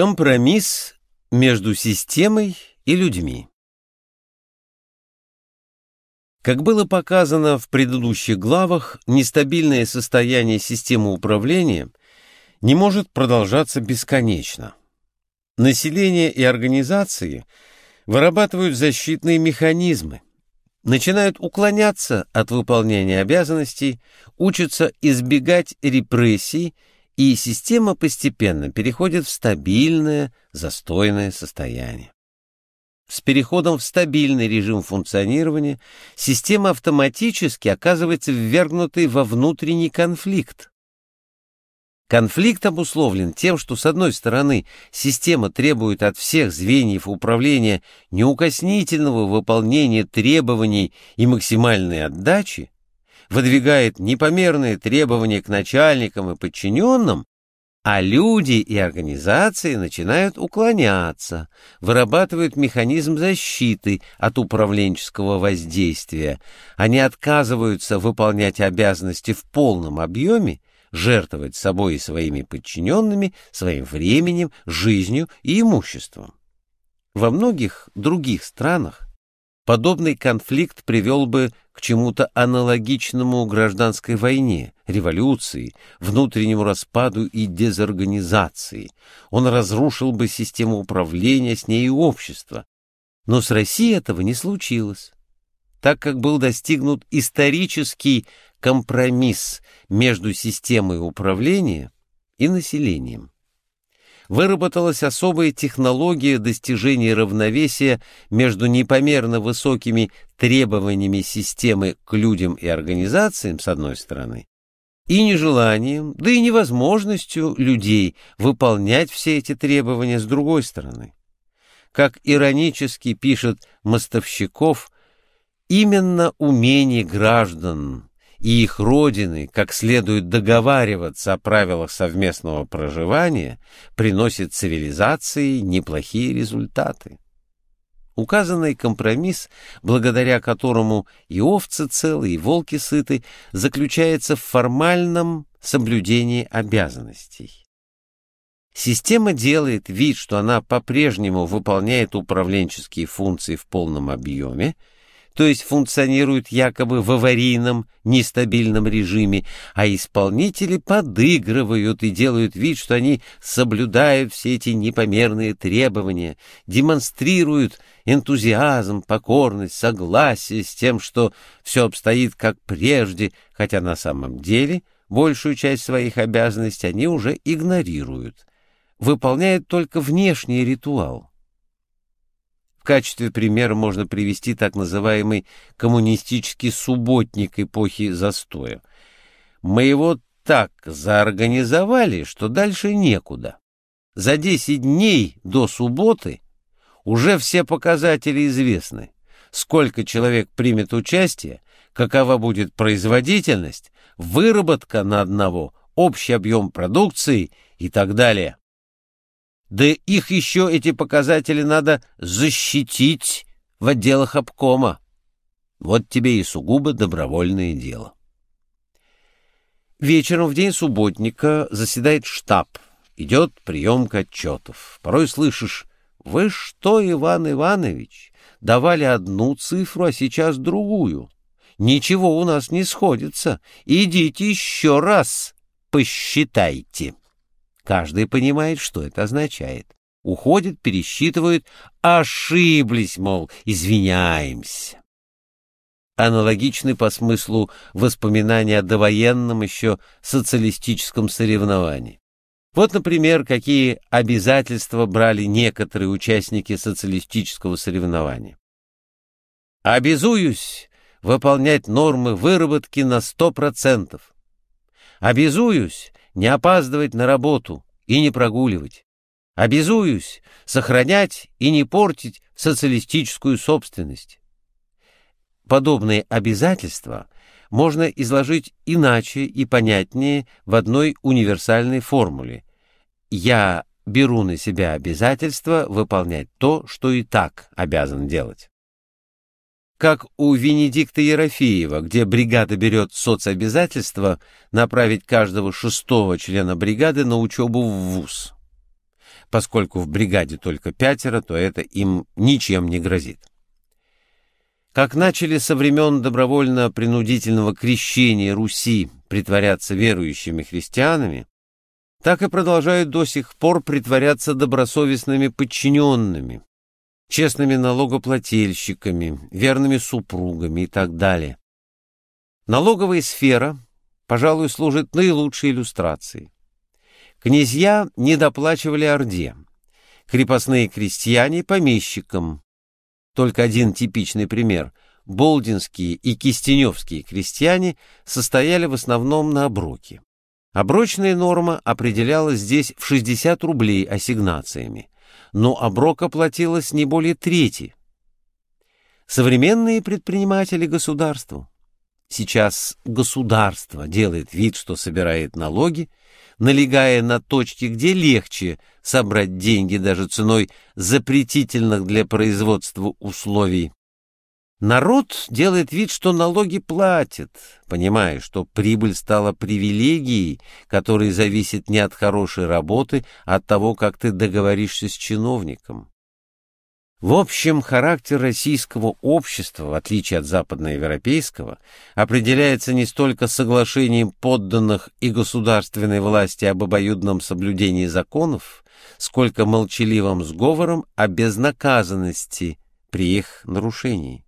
Компромисс между системой и людьми. Как было показано в предыдущих главах, нестабильное состояние системы управления не может продолжаться бесконечно. Население и организации вырабатывают защитные механизмы, начинают уклоняться от выполнения обязанностей, учатся избегать репрессий и система постепенно переходит в стабильное, застойное состояние. С переходом в стабильный режим функционирования система автоматически оказывается ввергнутой во внутренний конфликт. Конфликт обусловлен тем, что, с одной стороны, система требует от всех звеньев управления неукоснительного выполнения требований и максимальной отдачи, выдвигает непомерные требования к начальникам и подчиненным, а люди и организации начинают уклоняться, вырабатывают механизм защиты от управленческого воздействия. Они отказываются выполнять обязанности в полном объеме, жертвовать собой и своими подчиненными, своим временем, жизнью и имуществом. Во многих других странах Подобный конфликт привел бы к чему-то аналогичному гражданской войне, революции, внутреннему распаду и дезорганизации. Он разрушил бы систему управления с ней и общества. Но с Россией этого не случилось, так как был достигнут исторический компромисс между системой управления и населением выработалась особая технология достижения равновесия между непомерно высокими требованиями системы к людям и организациям, с одной стороны, и нежеланием, да и невозможностью людей выполнять все эти требования с другой стороны. Как иронически пишет Мостовщиков, именно умение граждан и их родины, как следует договариваться о правилах совместного проживания, приносит цивилизации неплохие результаты. Указанный компромисс, благодаря которому и овцы целы, и волки сыты, заключается в формальном соблюдении обязанностей. Система делает вид, что она по-прежнему выполняет управленческие функции в полном объеме, то есть функционируют якобы в аварийном, нестабильном режиме, а исполнители подыгрывают и делают вид, что они соблюдают все эти непомерные требования, демонстрируют энтузиазм, покорность, согласие с тем, что все обстоит как прежде, хотя на самом деле большую часть своих обязанностей они уже игнорируют, выполняют только внешний ритуал в качестве примера можно привести так называемый коммунистический субботник эпохи застоя. Мы его так заорганизовали, что дальше некуда. За 10 дней до субботы уже все показатели известны. Сколько человек примет участие, какова будет производительность, выработка на одного, общий объем продукции и так далее. Да их еще, эти показатели, надо защитить в отделах обкома. Вот тебе и сугубо добровольное дело. Вечером в день субботника заседает штаб. Идет приемка отчетов. Порой слышишь, «Вы что, Иван Иванович, давали одну цифру, а сейчас другую? Ничего у нас не сходится. Идите еще раз посчитайте». Каждый понимает, что это означает. Уходит, пересчитывают, ошиблись, мол, извиняемся. Аналогичны по смыслу воспоминания о довоенном еще социалистическом соревновании. Вот, например, какие обязательства брали некоторые участники социалистического соревнования. Обязуюсь выполнять нормы выработки на 100%. Обязуюсь не опаздывать на работу и не прогуливать. Обязуюсь сохранять и не портить социалистическую собственность. Подобные обязательства можно изложить иначе и понятнее в одной универсальной формуле. Я беру на себя обязательство выполнять то, что и так обязан делать как у Венедикта Ерофеева, где бригада берет соцобязательство направить каждого шестого члена бригады на учебу в ВУЗ. Поскольку в бригаде только пятеро, то это им ничем не грозит. Как начали со времен добровольно-принудительного крещения Руси притворяться верующими христианами, так и продолжают до сих пор притворяться добросовестными подчиненными, честными налогоплательщиками, верными супругами и так далее. Налоговая сфера, пожалуй, служит наилучшей иллюстрацией. Князья не доплачивали Орде, крепостные крестьяне – помещикам. Только один типичный пример – болдинские и кистеневские крестьяне состояли в основном на оброке. Оброчная норма определялась здесь в 60 рублей ассигнациями, но оброка платилось не более трети. Современные предприниматели государству. Сейчас государство делает вид, что собирает налоги, налегая на точки, где легче собрать деньги даже ценой запретительных для производства условий. Народ делает вид, что налоги платит, понимая, что прибыль стала привилегией, которая зависит не от хорошей работы, а от того, как ты договоришься с чиновником. В общем, характер российского общества, в отличие от западноевропейского, определяется не столько соглашением подданных и государственной власти об обоюдном соблюдении законов, сколько молчаливым сговором о безнаказанности при их нарушении.